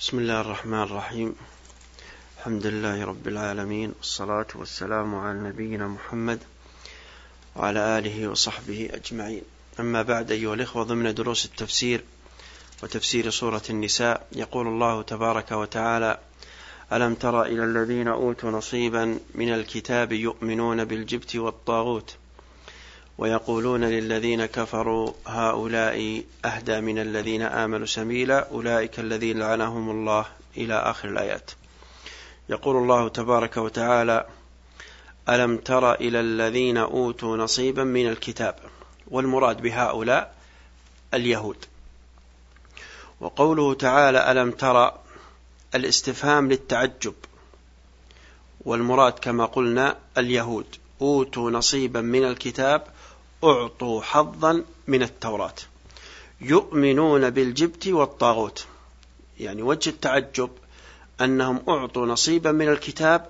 بسم الله الرحمن الرحيم. الحمد لله رب العالمين والصلاة والسلام على نبينا محمد وعلى آله وصحبه أجمعين. أما بعد أيها الإخوة ضمن دروس التفسير وتفسير سورة النساء يقول الله تبارك وتعالى ألم تر إلى الذين أوتوا نصيبا من الكتاب يؤمنون بالجبت والطاغوت؟ ويقولون للذين كفروا هؤلاء أهدى من الذين آمنوا سبيلا أولئك الذين لعنهم الله إلى آخر الآيات. يقول الله تبارك وتعالى ألم تر إلى الذين أوتوا نصيبا من الكتاب والمراد بهؤلاء اليهود؟ وقوله تعالى ألم تر الاستفهام للتعجب والمراد كما قلنا اليهود أوتوا نصيبا من الكتاب أعطوا حظا من التوراة. يؤمنون بالجبت والطاغوت. يعني وجه التعجب أنهم أعطوا نصيبا من الكتاب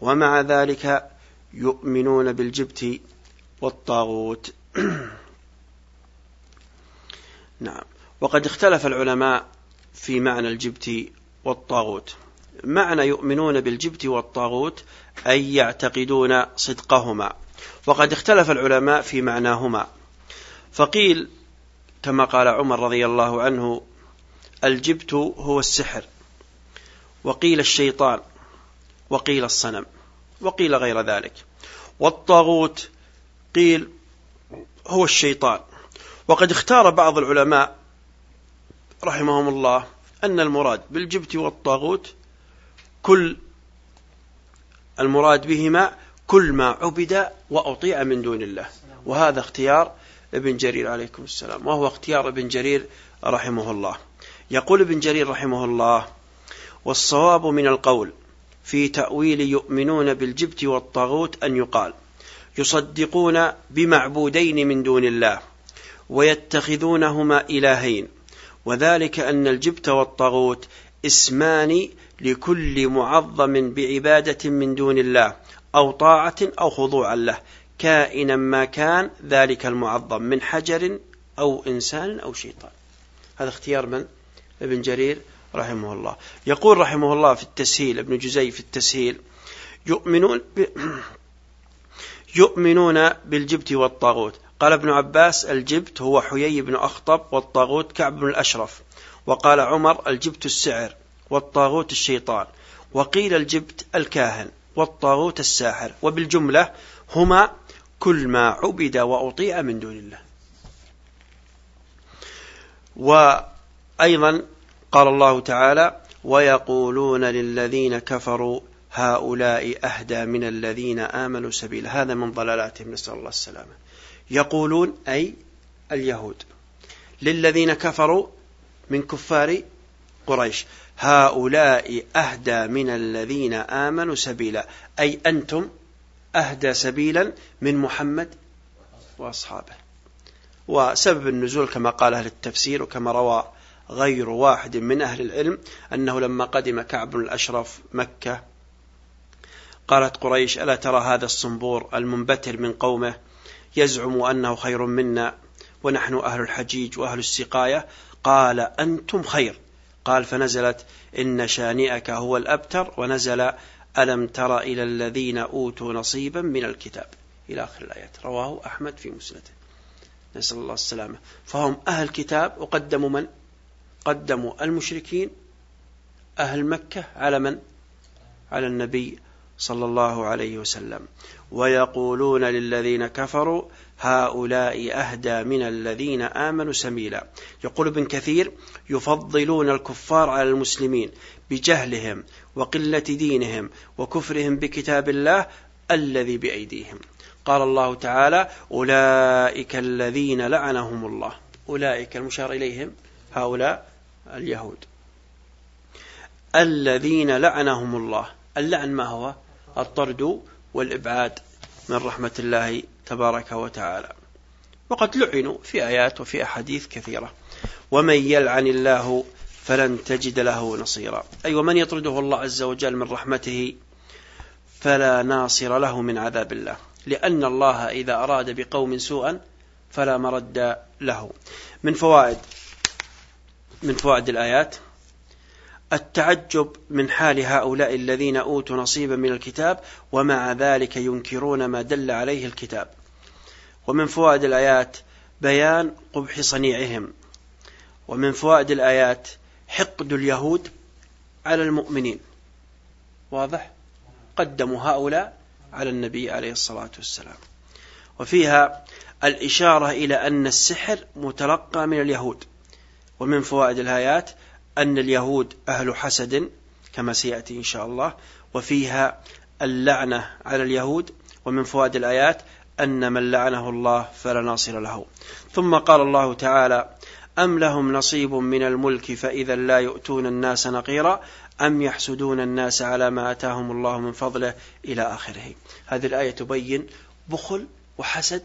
ومع ذلك يؤمنون بالجبت والطاغوت. نعم. وقد اختلف العلماء في معنى الجبت والطاغوت. معنى يؤمنون بالجبت والطاغوت أي يعتقدون صدقهما. وقد اختلف العلماء في معناهما. فقيل كما قال عمر رضي الله عنه الجبت هو السحر وقيل الشيطان وقيل الصنم وقيل غير ذلك. والطاغوت قيل هو الشيطان. وقد اختار بعض العلماء رحمهم الله أن المراد بالجبت والطاغوت كل المراد بهما كل ما عبد وأطيع من دون الله. وهذا اختيار ابن جرير عليكم السلام وهو اختيار ابن جرير رحمه الله. يقول ابن جرير رحمه الله والصواب من القول في تأويل يؤمنون بالجبت والطاغوت أن يقال يصدقون بمعبودين من دون الله ويتخذونهما إلهين. وذلك أن الجبت والطاغوت اسمان لكل معظم بعبادة من دون الله. أو طاعة أو خضوعا له كائنا ما كان ذلك المعظم من حجر أو إنسان أو شيطان. هذا اختيار من؟ ابن جرير رحمه الله. يقول رحمه الله في التسهيل ابن جزي في التسهيل يؤمنون ب... يؤمنون بالجبت والطاغوت. قال ابن عباس الجبت هو حيي بن أخطب والطاغوت كعب بن الأشرف. وقال عمر الجبت السعر والطاغوت الشيطان. وقيل الجبت الكاهن. والطاغوت الساحر. وبالجملة هما كل ما عبد وأطيع من دون الله. وأيضا قال الله تعالى ويقولون للذين كفروا هؤلاء أهدى من الذين آمنوا سبيلا. هذا من ضلالاتهم نسأل الله السلامة. يقولون أي اليهود للذين كفروا من كفار قريش. هؤلاء أهدى من الذين آمنوا سبيلا. أي أنتم أهدى سبيلا من محمد وأصحابه. وسبب النزول كما قال أهل التفسير وكما روى غير واحد من أهل العلم أنه لما قدم كعب الأشرف مكة قالت قريش ألا ترى هذا الصنبور المنبتر من قومه يزعم أنه خير منا ونحن أهل الحجيج وأهل السقاية؟ قال أنتم خير. قال فنزلت إن شانئك هو الأبتر ونزل ألم تر إلى الذين أوتوا نصيبا من الكتاب. إلى آخر الآيات. رواه أحمد في مسنده. نسأل الله السلامة. فهم أهل كتاب وقدموا من؟ قدموا المشركين أهل مكة على من؟ على النبي صلى الله عليه وسلم. ويقولون للذين كفروا هؤلاء أهدى من الذين آمنوا سميلا يقول ابن كثير يفضلون الكفار على المسلمين بجهلهم وقلة دينهم وكفرهم بكتاب الله الذي بأيديهم. قال الله تعالى أولئك الذين لعنهم الله. أولئك المشار إليهم هؤلاء اليهود. الذين لعنهم الله. اللعن ما هو؟ الطرد والإبعاد من رحمة الله تبارك وتعالى. وقد لعنوا في آيات وفي أحاديث كثيرة. ومن يلعن الله فلن تجد له نصيرا. أي ومن يطرده الله عز وجل من رحمته فلا ناصر له من عذاب الله. لأن الله إذا أراد بقوم سوءا فلا مرد له. من فوائد من فوائد الآيات التعجب من حال هؤلاء الذين أوتوا نصيبا من الكتاب ومع ذلك ينكرون ما دل عليه الكتاب. ومن فوائد الآيات بيان قبح صنيعهم. ومن فوائد الآيات حقد اليهود على المؤمنين. واضح؟ قدموا هؤلاء على النبي عليه الصلاة والسلام. وفيها الإشارة إلى أن السحر متلقى من اليهود. ومن فوائد الآيات أن اليهود أهل حسد كما سيأتي إن شاء الله وفيها اللعنة على اليهود ومن فوائد الآيات أن من لعنه الله فلا ناصر له. ثم قال الله تعالى أم لهم نصيب من الملك فإذا لا يؤتون الناس نقيرا أم يحسدون الناس على ما آتاهم الله من فضله إلى آخره. هذه الآية تبين بخل وحسد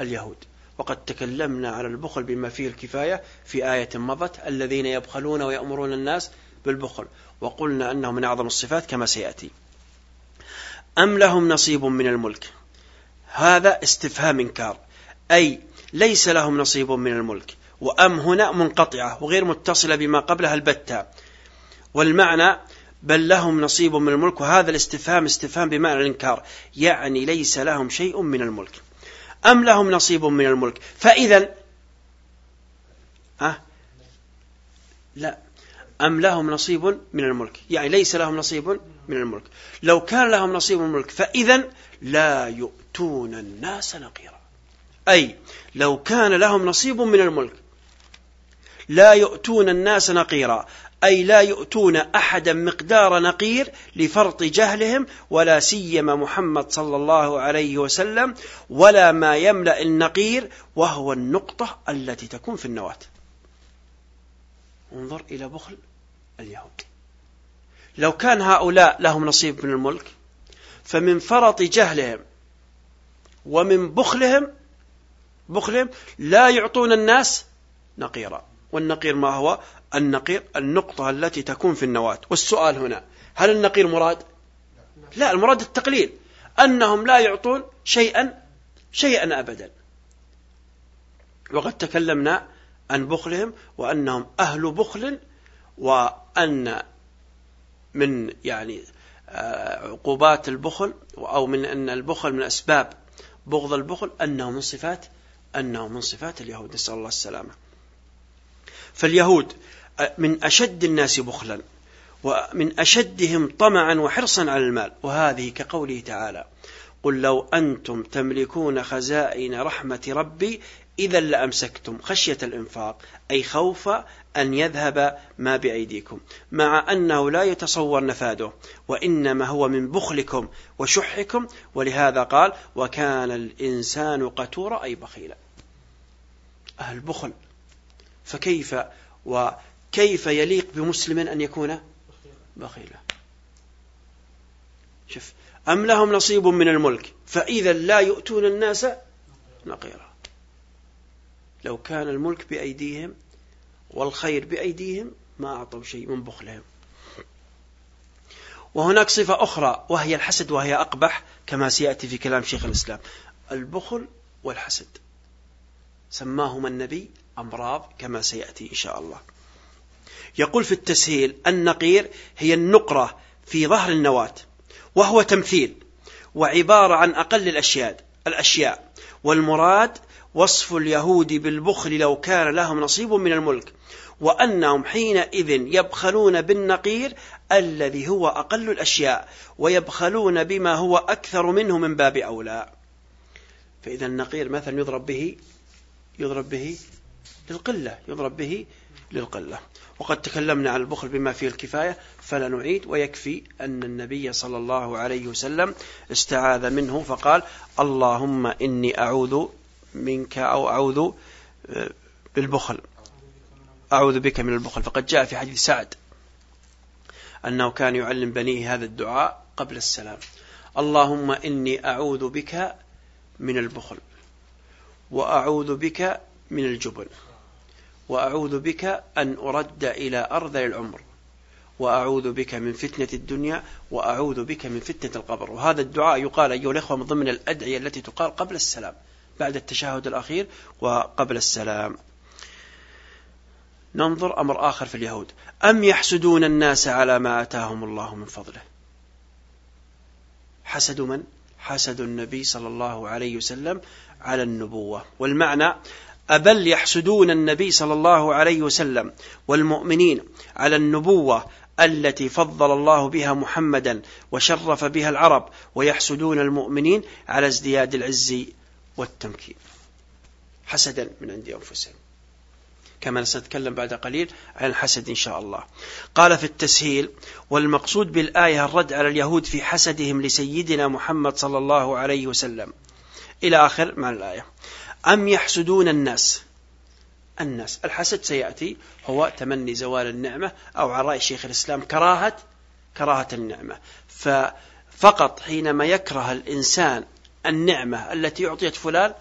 اليهود. وقد تكلمنا على البخل بما فيه الكفاية في آية مضت الذين يبخلون ويأمرون الناس بالبخل وقلنا أنه من أعظم الصفات كما سيأتي. أم لهم نصيب من الملك؟ هذا استفهام إنكار. أي ليس لهم نصيب من الملك وأم هنا منقطعة وغير متصلة بما قبلها البتة. والمعنى بل لهم نصيب من الملك وهذا الاستفهام استفهام بمعنى الإنكار يعني ليس لهم شيء من الملك. أم لهم نصيب من الملك؟ فإذا أه لا. أم لهم نصيب من الملك. يعني ليس لهم نصيب من الملك. لو كان لهم نصيب من الملك فإذا لا يؤتون الناس نقيرا. أي لو كان لهم نصيب من الملك لا يؤتون الناس نقيرا. أي لا يؤتون أحدا مقدار نقير لفرط جهلهم ولا سيما محمد صلى الله عليه وسلم ولا ما يملأ النقير وهو النقطة التي تكون في النواة. انظر إلى بخل اليهود. لو كان هؤلاء لهم نصيب من الملك فمن فرط جهلهم ومن بخلهم بخلهم لا يعطون الناس نقيرا. والنقير ما هو؟ النقير النقطة التي تكون في النواة. والسؤال هنا هل النقير مراد؟ لا المراد التقليل. أنهم لا يعطون شيئا شيئا أبدا. وقد تكلمنا عن بخلهم وأنهم أهل بخل وأن من يعني آه، عقوبات البخل أو من أن البخل من أسباب بغض البخل أنه من صفات أنه من صفات اليهود. نسأل الله السلامة. فاليهود من أشد الناس بخلا ومن أشدهم طمعا وحرصا على المال. وهذه كقوله تعالى قل لو أنتم تملكون خزائن رحمة ربي إذا لأمسكتم خشية الإنفاق أي خوف أن يذهب ما بأيديكم. مع أنه لا يتصور نفاده وإنما هو من بخلكم وشحكم. ولهذا قال وكان الإنسان قتورا أي بخيلا. أهل بخل. فكيف وكيف يليق بمسلم أن يكون بخيلا؟ شوف أم لهم نصيب من الملك فإذا لا يؤتون الناس نقيرا لو كان الملك بأيديهم والخير بأيديهم ما أعطوا شيء من بخلهم. وهناك صفة أخرى وهي الحسد وهي أقبح كما سيأتي في كلام شيخ الإسلام. البخل والحسد. سماهما النبي أمراض كما سيأتي إن شاء الله. يقول في التسهيل النقير هي النقرة في ظهر النواة وهو تمثيل وعبارة عن أقل الأشياء الأشياء. والمراد وصف اليهود بالبخل لو كان لهم نصيب من الملك وأنهم حينئذ يبخلون بالنقير الذي هو أقل الأشياء ويبخلون بما هو أكثر منه من باب أولى. فإذا النقير مثلا يضرب به يضرب به للقلة يضرب به للقلة. وقد تكلمنا عن البخل بما فيه الكفاية فلا نعيد. ويكفي أن النبي صلى الله عليه وسلم استعاذ منه فقال اللهم إني أعوذ منك أو أعوذ آه، بالبخل أعوذ بك من البخل. فقد جاء في حديث سعد أنه كان يعلم بنيه هذا الدعاء قبل السلام. اللهم إني أعوذ بك من البخل وأعوذ بك من الجبن. وأعوذ بك أن أرد إلى أرذل العمر وأعوذ بك من فتنة الدنيا وأعوذ بك من فتنة القبر. وهذا الدعاء يقال أيها الأخوة من ضمن الأدعية التي تقال قبل السلام بعد التشهد الأخير وقبل السلام. ننظر أمر آخر في اليهود. أم يحسدون الناس على ما آتاهم الله من فضله؟ حسدوا من؟ حسدوا النبي صلى الله عليه وسلم على النبوة. والمعنى أبل يحسدون النبي صلى الله عليه وسلم والمؤمنين على النبوة التي فضل الله بها محمدا وشرف بها العرب ويحسدون المؤمنين على ازدياد العز والتمكين. حسدا من عند أنفسهم. كما سنتكلم بعد قليل عن الحسد إن شاء الله. قال في التسهيل والمقصود بالآية الرد على اليهود في حسدهم لسيدنا محمد صلى الله عليه وسلم. إلى آخر مع الآية. أم يحسدون الناس؟ الناس. الحسد سيأتي هو تمني زوال النعمة أو على رأي شيخ الإسلام كراهة كراهة النعمة. ففقط حينما يكره الإنسان النعمة التي أعطيت فلان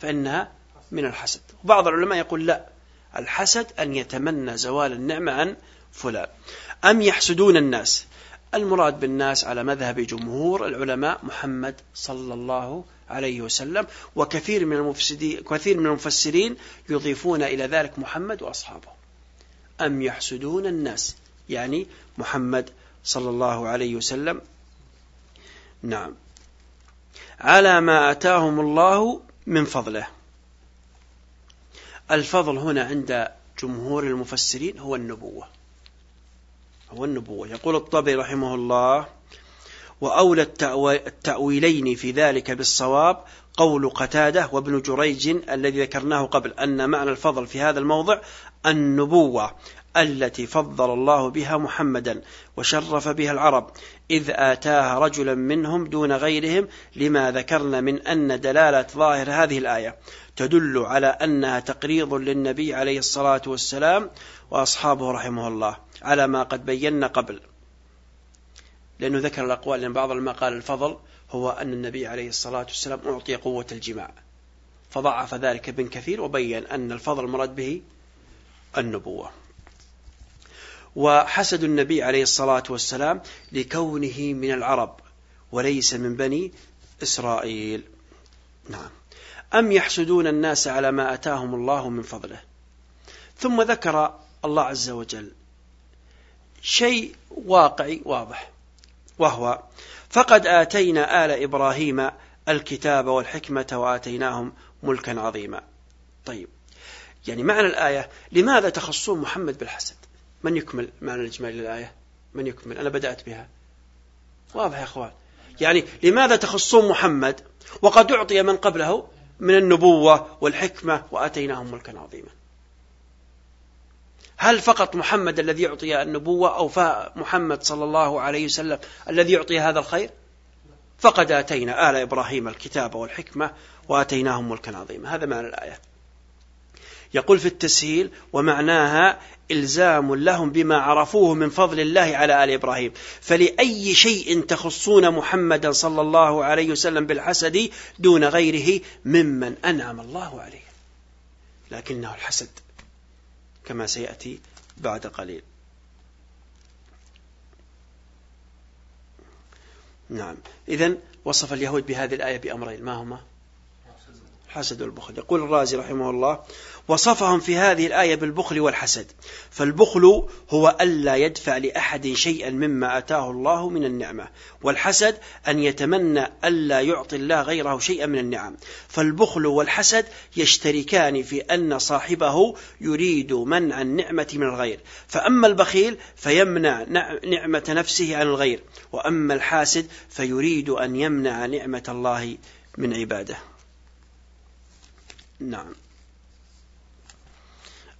فإنها من الحسد. بعض العلماء يقول لا الحسد أن يتمنى زوال النعمة عن فلان. أم يحسدون الناس؟ المراد بالناس على مذهب جمهور العلماء محمد صلى الله عليه وسلم وكثير من المفسدين كثير من المفسرين يضيفون إلى ذلك محمد وأصحابه. أم يحسدون الناس؟ يعني محمد صلى الله عليه وسلم. نعم. على ما أتاهم الله من فضله. الفضل هنا عند جمهور المفسرين هو النبوة. هو النبوة. يقول الطبري رحمه الله وأولى التأويلين في ذلك بالصواب قول قتادة وابن جريج الذي ذكرناه قبل أن معنى الفضل في هذا الموضع النبوة التي فضل الله بها محمدا وشرف بها العرب إذ آتاها رجلا منهم دون غيرهم لما ذكرنا من أن دلالة ظاهر هذه الآية تدل على أنها تقريض للنبي عليه الصلاة والسلام وأصحابه رحمه الله على ما قد بينا قبل. لأنه ذكر الأقوال لأن بعض ما قال الفضل هو أن النبي عليه الصلاة والسلام أعطي قوة الجماع. فضعف ذلك ابن كثير وبين أن الفضل مراد به النبوة. وحسد النبي عليه الصلاة والسلام لكونه من العرب وليس من بني إسرائيل. نعم. أم يحسدون الناس على ما أتاهم الله من فضله؟ ثم ذكر الله عز وجل شيء واقعي واضح. وهو فقد آتينا آل إبراهيم الكتاب والحكمة وآتيناهم ملكا عظيما. طيب يعني معنى الآية لماذا تخصون محمد بالحسد من يكمل معنى الإجمالي للآية؟ من يكمل؟ أنا بدأت بها. واضح يا أخوان. يعني لماذا تخصون محمد؟ وقد أعطي من قبله من النبوة والحكمة وآتيناهم ملكا عظيما. هل فقط محمد الذي يعطي النبوة أو محمد صلى الله عليه وسلم الذي يعطي هذا الخير؟ فقد آتينا آل إبراهيم الكتاب والحكمة وآتيناهم ملكا عظيما. هذا معنى الآية. يقول في التسهيل ومعناها إلزام لهم بما عرفوه من فضل الله على آل إبراهيم. فلأي شيء تخصون محمدا صلى الله عليه وسلم بالحسد دون غيره ممن أنعم الله عليه. لكنه الحسد. كما سيأتي بعد قليل. نعم. إذن وصف اليهود بهذه الآية بأمرين. ما هما؟ حسد والبخل. يقول الرازي رحمه الله وصفهم في هذه الآية بالبخل والحسد. فالبخل هو ألا يدفع لأحد شيئا مما أتاه الله من النعمة والحسد أن يتمنى ألا يعطي الله غيره شيئا من النعم. فالبخل والحسد يشتركان في أن صاحبه يريد منع النعمة من الغير. فأما البخيل فيمنع نعمة نفسه عن الغير وأما الحاسد فيريد أن يمنع نعمة الله من عباده. نعم.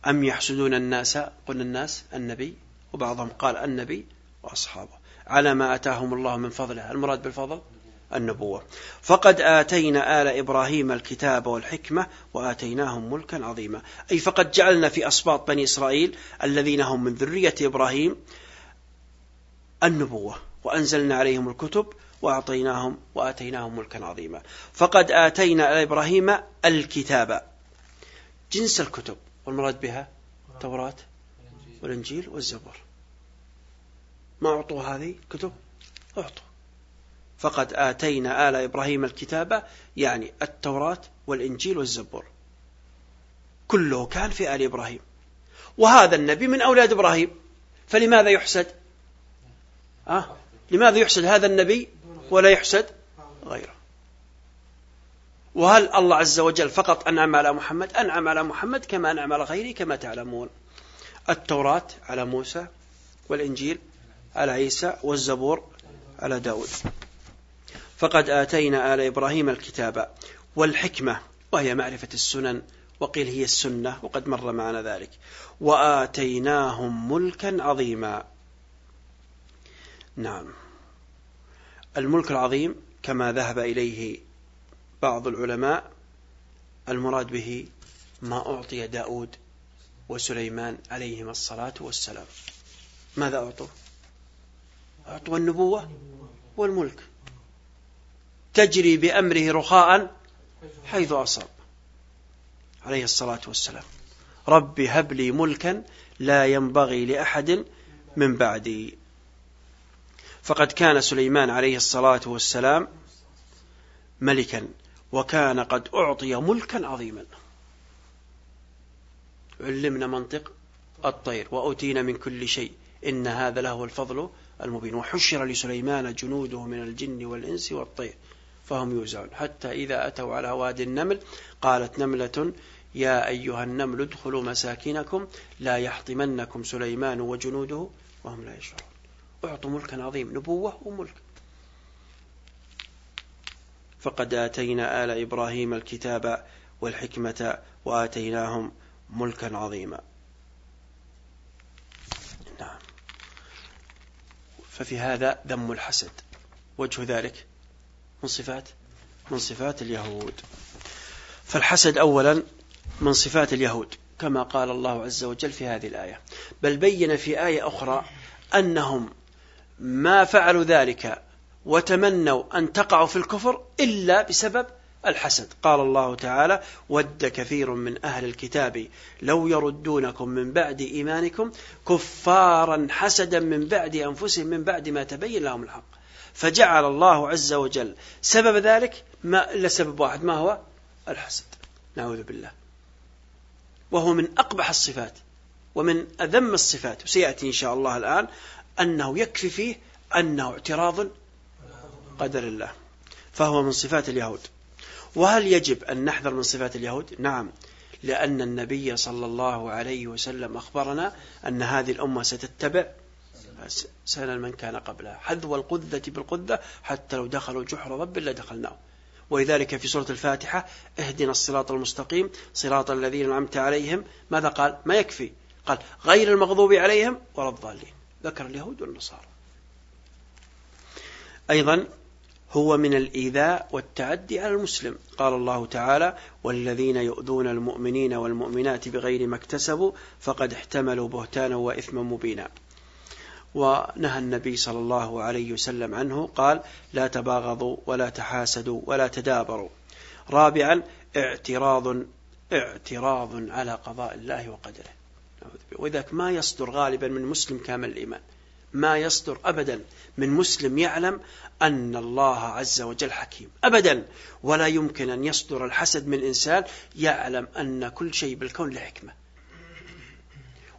أم يحسدون الناس؟ قلنا الناس النبي وبعضهم قال النبي وأصحابه. على ما أتاهم الله من فضله. المراد بالفضل؟ النبوة. فقد آتينا آل إبراهيم الكتاب والحكمة وآتيناهم ملكا عظيما. أي فقد جعلنا في أسباط بني إسرائيل الذين هم من ذرية إبراهيم النبوة وأنزلنا عليهم الكتب وأعطيناهم وآتيناهم ملكا عظيما. فقد آتينا آل إبراهيم الكتاب. جنس الكتب. والمراد بها التوراة والإنجيل والزبور. ما أعطوا هذه كتب؟ أعطوا. فقد آتينا آل إبراهيم الكتاب يعني التوراة والإنجيل والزبور. كله كان في آل إبراهيم. وهذا النبي من أولاد إبراهيم. فلماذا يحسد؟ أه؟ لماذا يحسد هذا النبي؟ ولا يحسد غيره. وهل الله عز وجل فقط أنعم على محمد؟ أنعم على محمد كما أنعم على غيره كما تعلمون. التوراة على موسى والإنجيل على عيسى والزبور على داود. فقد آتينا آل إبراهيم الكتاب والحكمة وهي معرفة السنن وقيل هي السنة وقد مر معنا ذلك. وآتيناهم ملكا عظيما. نعم. الملك العظيم كما ذهب إليه بعض العلماء المراد به ما أعطي داود وسليمان عليهما الصلاة والسلام. ماذا أعطوا أعطوا النبوة والملك. تجري بأمره رخاء حيث أصاب عليه الصلاة والسلام. رب هب لي ملكا لا ينبغي لأحد من بعدي. فقد كان سليمان عليه الصلاة والسلام ملكا وكان قد أعطي ملكا عظيما. علمنا منطق الطير وأوتينا من كل شيء. إن هذا له الفضل المبين. وحشر لسليمان جنوده من الجن والإنس والطير فهم يوزعون. حتى إذا أتوا على وادي النمل قالت نملة يا أيها النمل ادخلوا مساكنكم لا يحطمنكم سليمان وجنوده وهم لا يشعرون. أعطوا ملكا عظيم نبوة وملك. فقد آتينا آل إبراهيم الكتاب والحكمة وآتيناهم ملكا عظيما. نعم. ففي هذا ذم الحسد. وجه ذلك من صفات؟ من صفات اليهود. فالحسد أولا من صفات اليهود كما قال الله عز وجل في هذه الآية. بل بين في آية أخرى أنهم ما فعلوا ذلك وتمنوا أن تقعوا في الكفر إلا بسبب الحسد. قال الله تعالى ود كثير من أهل الكتاب لو يردونكم من بعد إيمانكم كفارا حسدا من بعد أنفسهم من بعد ما تبين لهم الحق. فجعل الله عز وجل سبب ذلك ما إلا سبب واحد ما هو؟ الحسد. نعوذ بالله. وهو من أقبح الصفات ومن أذم الصفات. وسيأتي إن شاء الله الآن أنه يكفي فيه أنه اعتراض قدر الله فهو من صفات اليهود. وهل يجب أن نحذر من صفات اليهود؟ نعم لأن النبي صلى الله عليه وسلم أخبرنا أن هذه الأمة ستتبع سنة من كان قبلها. حذو القذة بالقذة حتى لو دخلوا جحر رب لدخلناه ولذلك في سورة الفاتحة اهدنا الصراط المستقيم صراط الذين أنعمت عليهم. ماذا قال؟ ما يكفي. قال غير المغضوب عليهم ولا الضالين. ذكر اليهود والنصارى. أيضا هو من الإيذاء والتعدي على المسلم. قال الله تعالى والذين يؤذون المؤمنين والمؤمنات بغير ما اكتسبوا فقد احتملوا بهتانا وإثما مبينا. ونهى النبي صلى الله عليه وسلم عنه قال لا تباغضوا ولا تحاسدوا ولا تدابروا. رابعا اعتراض اعتراض على قضاء الله وقدره. وذلك ما يصدر غالبا من مسلم كامل الإيمان. ما يصدر أبدا من مسلم يعلم أن الله عز وجل حكيم. أبدا. ولا يمكن أن يصدر الحسد من إنسان يعلم أن كل شيء بالكون له حكمة.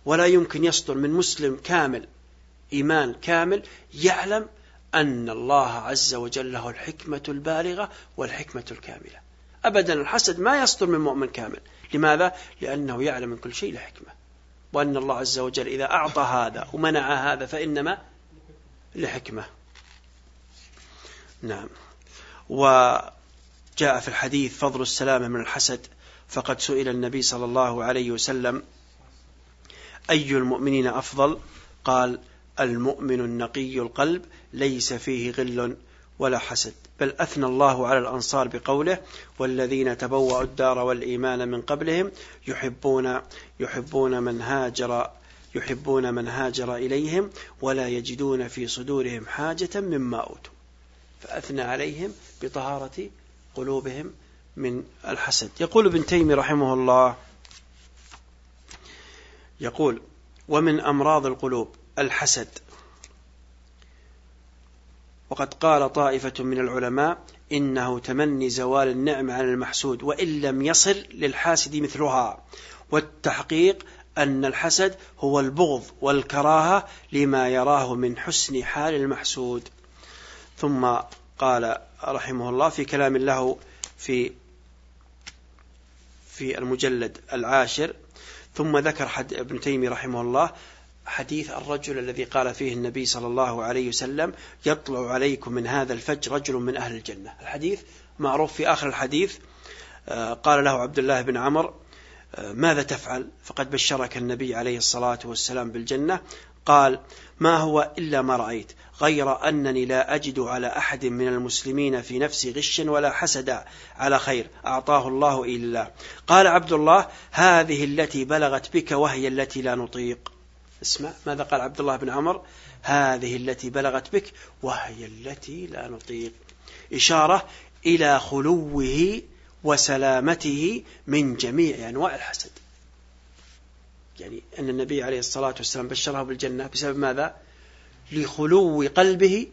ولا يمكن يصدر من مسلم كامل إيمان كامل يعلم أن الله عز وجل له الحكمة البالغة والحكمة الكاملة. أبدا. الحسد ما يصدر من مؤمن كامل. لماذا؟ لأنه يعلم من كل شيء له حكمة. وأن الله عز وجل إذا أعطى هذا ومنع هذا فإنما لحكمة. نعم. وجاء في الحديث فضل السلامة من الحسد فقد سئل النبي صلى الله عليه وسلم أي المؤمنين أفضل؟ قال المؤمن النقي القلب ليس فيه غل ولا حسد بل أثنى الله على الأنصار بقوله والذين تبوأوا الدار والإيمان من قبلهم يحبون يحبون من هاجر يحبون من هاجر إليهم ولا يجدون في صدورهم حاجة مما أوتوا. فأثنى عليهم بطهارة قلوبهم من الحسد. يقول ابن تيمي رحمه الله يقول ومن أمراض القلوب الحسد. وقد قال طائفة من العلماء إنه تمني زوال النعمة على المحسود وإن لم يصل للحاسد مثلها. والتحقيق أن الحسد هو البغض والكراهة لما يراه من حسن حال المحسود. ثم قال رحمه الله في كلام له في في المجلد العاشر ثم ذكر حد ابن تيمية رحمه الله حديث الرجل الذي قال فيه النبي صلى الله عليه وسلم يطلع عليكم من هذا الفج رجل من أهل الجنة. الحديث معروف في آخر الحديث آه، قال له عبد الله بن عمر آه، ماذا تفعل؟ فقد بشرك النبي عليه الصلاة والسلام بالجنة. قال ما هو إلا ما رأيت غير أنني لا أجد على أحد من المسلمين في نفسي غش ولا حسد على خير أعطاه الله إلا. قال عبد الله هذه التي بلغت بك وهي التي لا نطيق. اسمع ماذا قال عبد الله بن عمر؟ هذه التي بلغت بك وهي التي لا نطيق. إشارة إلى خلوه وسلامته من جميع أنواع الحسد. يعني أن النبي عليه الصلاة والسلام بشره بالجنة بسبب ماذا؟ لخلو قلبه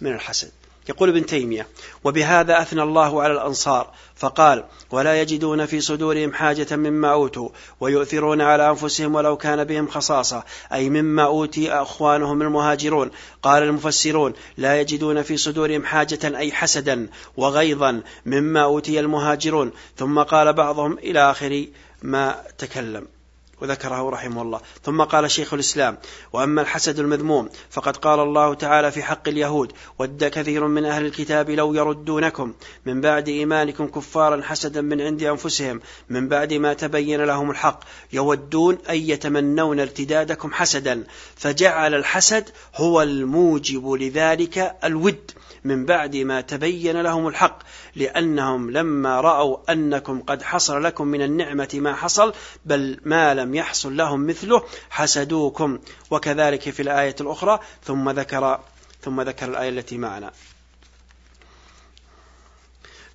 من الحسد. يقول ابن تيمية وبهذا أثنى الله على الأنصار فقال ولا يجدون في صدورهم حاجة مما أوتوا ويؤثرون على أنفسهم ولو كان بهم خصاصة أي مما أوتي أخوانهم المهاجرون. قال المفسرون لا يجدون في صدورهم حاجة أي حسدا وغيظا مما أوتي المهاجرون. ثم قال بعضهم إلى آخر ما تكلم. وذكره رحمه الله. ثم قال شيخ الإسلام وأما الحسد المذموم فقد قال الله تعالى في حق اليهود ود كثير من أهل الكتاب لو يردونكم من بعد إيمانكم كفارا حسدا من عند أنفسهم من بعد ما تبين لهم الحق يودون أن يتمنون ارتدادكم حسدا فجعل الحسد هو الموجب لذلك الود. من بعد ما تبين لهم الحق لأنهم لما رأوا أنكم قد حصل لكم من النعمة ما حصل بل ما لم يحصل لهم مثله حسدوكم. وكذلك في الآية الأخرى ثم ذكر ثم ذكر الآية التي معنا.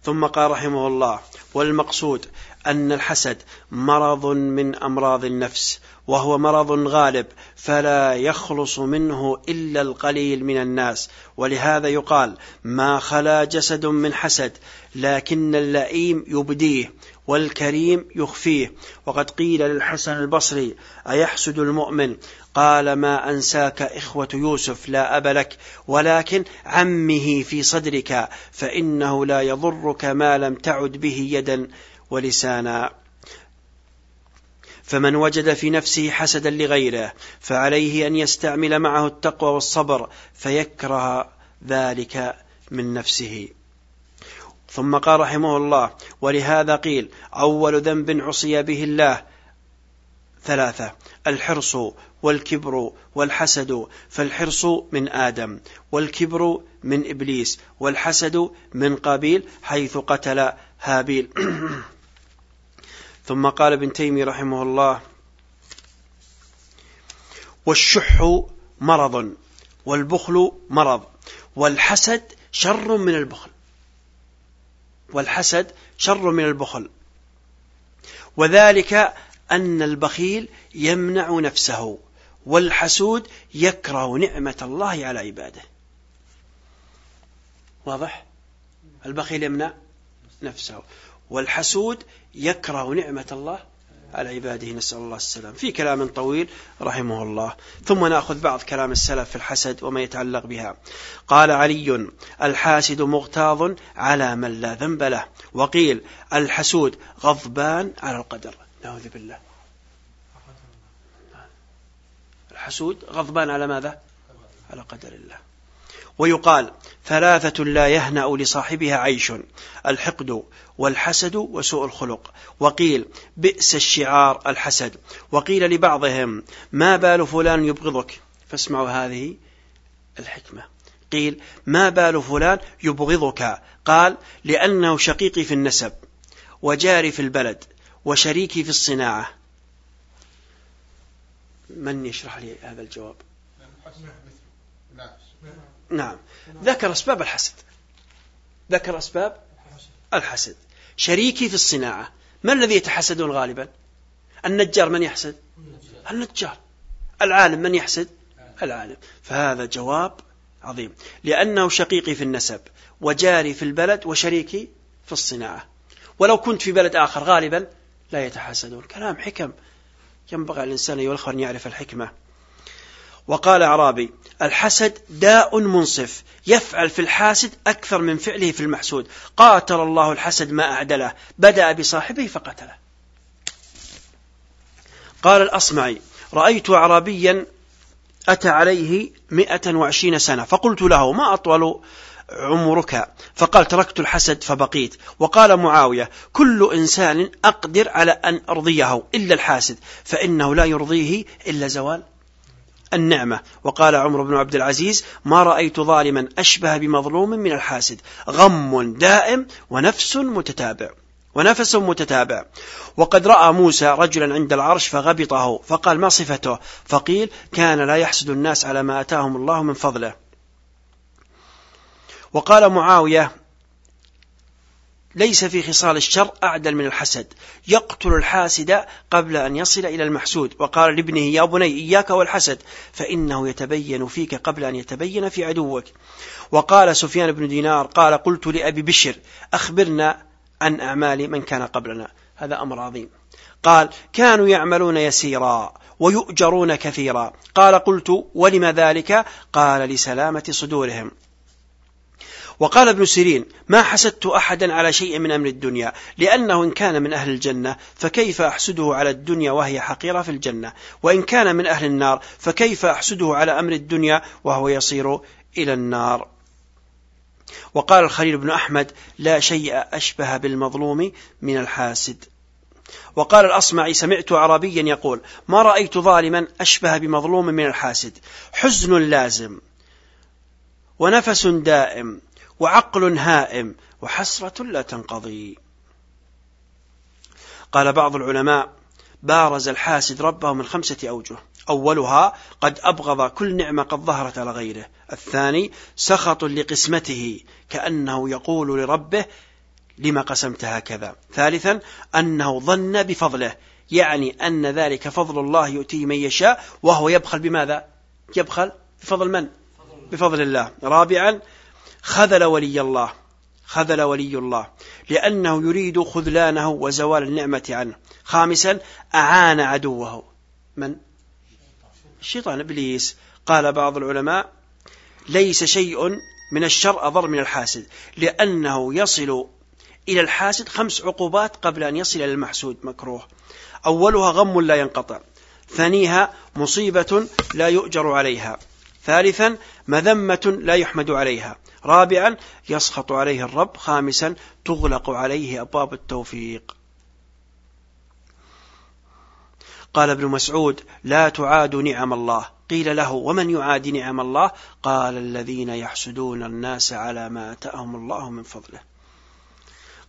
ثم قال رحمه الله والمقصود أن الحسد مرض من أمراض النفس وهو مرض غالب فلا يخلص منه إلا القليل من الناس. ولهذا يقال ما خلا جسد من حسد لكن اللئيم يبديه والكريم يخفيه. وقد قيل للحسن البصري أيحسد المؤمن؟ قال ما أنساك إخوة يوسف لا أب لك ولكن عمه في صدرك فإنه لا يضرك ما لم تعد به يدا ولسانا. فمن وجد في نفسه حسدا لغيره فعليه أن يستعمل معه التقوى والصبر فيكره ذلك من نفسه. ثم قال رحمه الله ولهذا قيل أول ذنب عصي به الله. ثلاثة الحرص والكبر والحسد فالحرص من آدم والكبر من إبليس والحسد من قابيل حيث قتل هابيل. ثم قال ابن تيمية رحمه الله والشح مرض والبخل مرض والحسد شر من البخل والحسد شر من البخل وذلك أن البخيل يمنع نفسه والحسود يكره نعمة الله على عباده. واضح؟ البخيل يمنع نفسه. والحسود يكره نعمة الله على عباده. نسأل الله السلام. في كلام طويل رحمه الله. ثم نأخذ بعض كلام السلف في الحسد وما يتعلق بها. قال علي الحاسد مغتاظ على من لا ذنب له. وقيل الحسود غضبان على القدر. نعوذ بالله. الحسود غضبان على ماذا؟ على قدر الله. ويقال ثلاثة لا يهنأ لصاحبها عيش الحقد والحسد وسوء الخلق. وقيل بئس الشعار الحسد. وقيل لبعضهم ما بال فلان يبغضك. فاسمعوا هذه الحكمة. قيل ما بال فلان يبغضك. قال لأنه شقيقي في النسب وجاري في البلد وشريكي في الصناعة. من يشرح لي هذا الجواب؟ نعم. ذكر أسباب الحسد. ذكر أسباب الحسد. شريكي في الصناعة. ما الذي يتحسدون غالبا؟ النجار من يحسد؟ النجار. العالم من يحسد؟ العالم. فهذا جواب عظيم. لأنه شقيقي في النسب وجاري في البلد وشريكي في الصناعة. ولو كنت في بلد آخر غالبا لا يتحسدون. كلام حكم. ينبغي على الإنسان أيها الأخوة أن يعرف الحكمة. وقال أعرابي الحسد داء منصف يفعل في الحاسد أكثر من فعله في المحسود. قاتل الله الحسد ما أعدله بدأ بصاحبه فقتله. قال الأصمعي رأيت أعرابيا أتى عليه مئة وعشرين سنة فقلت له ما أطول عمرك؟ فقال تركت الحسد فبقيت. وقال معاوية كل إنسان أقدر على أن أرضيه إلا الحاسد فإنه لا يرضيه إلا زوال. النعمة. وقال عمر بن عبد العزيز ما رأيت ظالما أشبه بمظلوم من الحاسد غم دائم ونفس متتابع ونفس متتابع. وقد رأى موسى رجلا عند العرش فغبطه فقال ما صفته؟ فقيل كان لا يحسد الناس على ما أتاهم الله من فضله. وقال معاوية ليس في خصال الشر أعدل من الحسد. يقتل الحاسد قبل أن يصل إلى المحسود. وقال لابنه يا بني إياك والحسد. فإنه يتبين فيك قبل أن يتبين في عدوك. وقال سفيان بن دينار قال قلت لأبي بشر أخبرنا عن أعمال من كان قبلنا. هذا أمر عظيم. قال كانوا يعملون يسيرا ويؤجرون كثيرا. قال قلت ولم ذلك؟ قال لسلامة صدورهم. وقال ابن سيرين ما حسدت أحدا على شيء من أمر الدنيا لأنه إن كان من أهل الجنة فكيف أحسده على الدنيا وهي حقيرة في الجنة؟ وإن كان من أهل النار فكيف أحسده على أمر الدنيا وهو يصير إلى النار؟ وقال الخليل بن أحمد لا شيء أشبه بالمظلوم من الحاسد. وقال الأصمعي سمعت عربيا يقول ما رأيت ظالما أشبه بمظلوم من الحاسد حزن لازم ونفس دائم. وعقل هائم وحسرة لا تنقضي. قال بعض العلماء بارز الحاسد ربه من خمسة أوجه. أولها قد أبغض كل نعمة قد ظهرت على غيره. الثاني سخط لقسمته كأنه يقول لربه لما قسمت هكذا. ثالثا أنه ظن بفضله يعني أن ذلك فضل الله يؤتيه من يشاء وهو يبخل بماذا؟ يبخل بفضل من؟ بفضل الله. رابعا خذل ولي الله خذل ولي الله لأنه يريد خذلانه وزوال النعمة عنه. خامسا أعان عدوه. من؟ الشيطان إبليس. قال بعض العلماء ليس شيء من الشر أضر من الحاسد لأنه يصل إلى الحاسد خمس عقوبات قبل أن يصل إلى المحسود. مكروه. أولها غم لا ينقطع. ثانيها مصيبة لا يؤجر عليها. ثالثا مذمة لا يحمد عليها. رابعا يسخط عليه الرب. خامسا تغلق عليه أبواب التوفيق. قال ابن مسعود لا تعاد نعم الله. قيل له ومن يعاد نعم الله؟ قال الذين يحسدون الناس على ما أتاهم الله من فضله.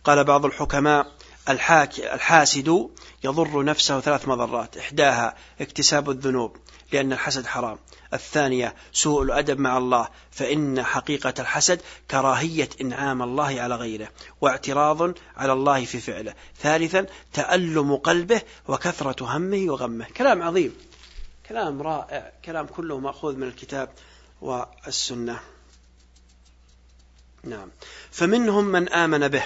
قال بعض الحكماء الحاسد يضر نفسه ثلاث مضرات. إحداها اكتساب الذنوب لأن الحسد حرام. الثانية سوء الأدب مع الله فإن حقيقة الحسد كراهية إنعام الله على غيره واعتراض على الله في فعله. ثالثا تألم قلبه وكثرة همه وغمه. كلام عظيم. كلام رائع. كلام كله مأخوذ من الكتاب والسنة. نعم. فمنهم من آمن به.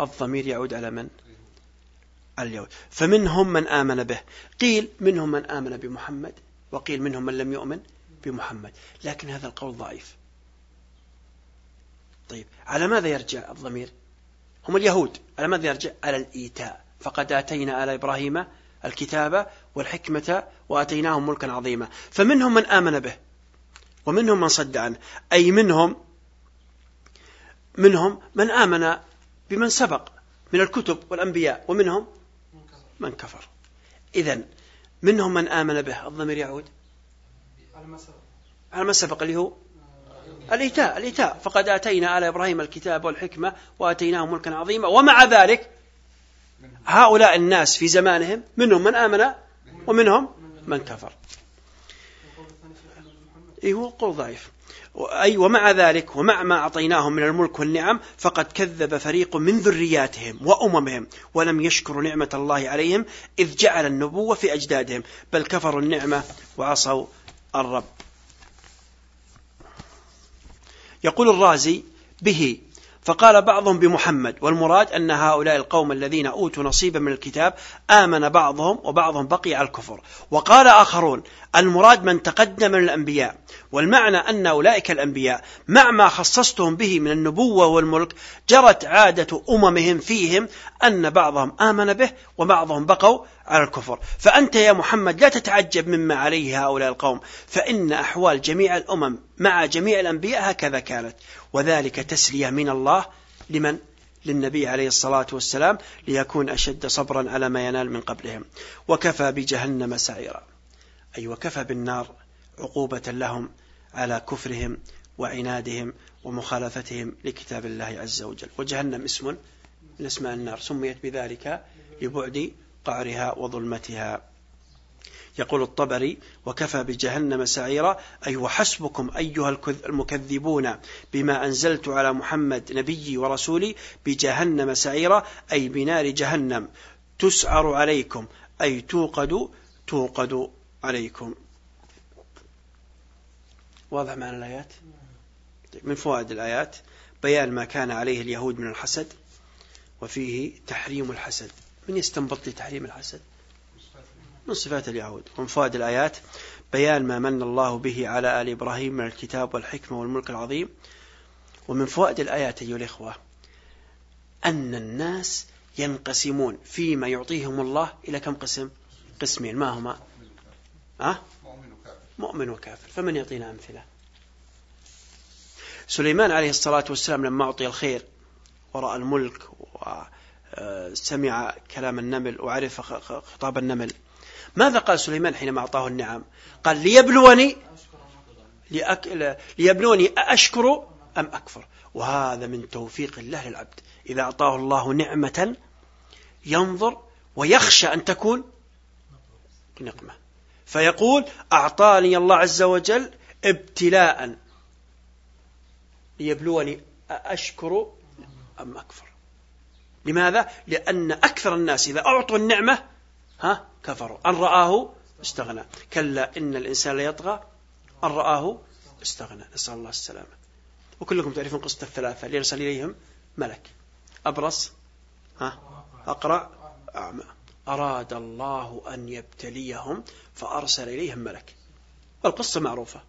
الضمير يعود على من؟ اليهود. فمنهم من آمن به. قيل منهم من آمن بمحمد وقيل منهم من لم يؤمن بمحمد. لكن هذا القول ضعيف. طيب على ماذا يرجع الضمير؟ هم اليهود. على ماذا يرجع؟ على الإيتاء. فقد آتينا على إبراهيم الكتاب والحكمة وآتيناهم ملكا عظيما. فمنهم من آمن به ومنهم من صد عنه. أي منهم منهم من آمن بمن سبق من الكتب والأنبياء ومنهم من كفر. إذا منهم من آمن به الضمير يعود على ما سبق اللي هو الإيتاء. الإيتاء. فقد آتينا على إبراهيم الكتاب والحكمة وآتيناهم ملكا عظيما. ومع ذلك هؤلاء الناس في زمانهم منهم من آمن ومنهم من كفر. إيه هو قول ضعيف. أي ومع ذلك ومع ما أعطيناهم من الملك والنعم فقد كذب فريق من ذرياتهم وأممهم ولم يشكروا نعمة الله عليهم إذ جعل النبوة في أجدادهم بل كفروا النعمة وعصوا الرب. يقول الرازي به فقال بعضهم بمحمد والمراد أن هؤلاء القوم الذين أوتوا نصيبا من الكتاب آمن بعضهم وبعضهم بقي على الكفر. وقال آخرون المراد من تقدم من الأنبياء. والمعنى أن أولئك الأنبياء مع ما خصصتهم به من النبوة والملك جرت عادة أممهم فيهم أن بعضهم آمن به وبعضهم بقوا على الكفر. فأنت يا محمد لا تتعجب مما عليه هؤلاء القوم. فإن أحوال جميع الأمم مع جميع الأنبياء هكذا كانت. وذلك تسلية من الله لمن؟ للنبي عليه الصلاة والسلام ليكون أشد صبرا على ما ينال من قبلهم. وكفى بجهنم سعيرا. أي وكفى بالنار عقوبة لهم على كفرهم وعنادهم ومخالفتهم لكتاب الله عز وجل. وجهنم اسم من اسماء النار. سميت بذلك لبعد قعرها وظلمتها. يقول الطبري وكفى بجهنم سعيرا. أي وحسبكم أيها المكذبون بما أنزلت على محمد نبي ورسولي بجهنم سعيرا أي بنار جهنم. تسعر عليكم أي توقد توقد عليكم. واضح معنى الآيات؟ طيب، من فوائد الآيات؟ بيان ما كان عليه اليهود من الحسد وفيه تحريم الحسد. من يستنبط لتحريم الحسد؟ من صفات اليهود. ومن فوائد الآيات. بيان ما من الله به على آل إبراهيم من الكتاب والحكمة والملك العظيم. ومن فوائد الآيات أيها الإخوة أن الناس ينقسمون فيما يعطيهم الله إلى كم قسم؟ قسمين. ما هما؟ أه؟ مؤمن وكافر. فمن يعطينا أمثلة؟ سليمان عليه الصلاة والسلام لما أعطي الخير ورأى الملك وسمع كلام النمل وعرف خطاب النمل. ماذا قال سليمان حينما أعطاه النعم؟ قال ليبلوني لأك... ليبلوني أأشكر أم أكفر؟ وهذا من توفيق الله للعبد. إذا أعطاه الله نعمة ينظر ويخشى أن تكون نقمة. فيقول أعطاني الله عز وجل ابتلاء. ليبلوني أشكر أم أكفر؟ لماذا؟ لأن أكثر الناس إذا أعطوا النعمة ها كفروا. أن رآه استغنى. كلا إن الإنسان ليطغى أن رآه استغنى. نسأل الله السلامة. وكلكم تعرفون قصة الثلاثة. ليرسل إليهم ملك. أبرص ها أقرأ أعمى. أراد الله أن يبتليهم فأرسل إليهم ملك. القصة معروفة.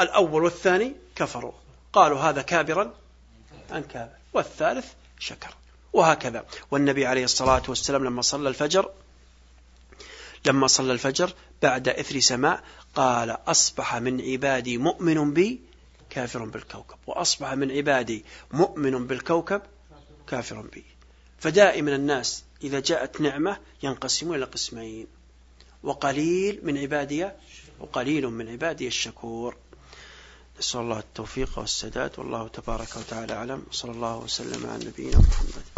الأول والثاني كفروا. قالوا هذا كابرا. عن كابر. والثالث شكر. وهكذا. والنبي عليه الصلاة والسلام لما صلى الفجر لما صلى الفجر بعد إثر سماء قال أصبح من عبادي مؤمن بي كافر بالكوكب وأصبح من عبادي مؤمن بالكوكب كافر بي. فدائما الناس إذا جاءت نعمة ينقسمون إلى قسمين وقليل من عبادي وقليل من عبادي الشكور. نسأل الله التوفيق والسداد والله تبارك وتعالى أعلم. صلى الله وسلم على نبينا محمد.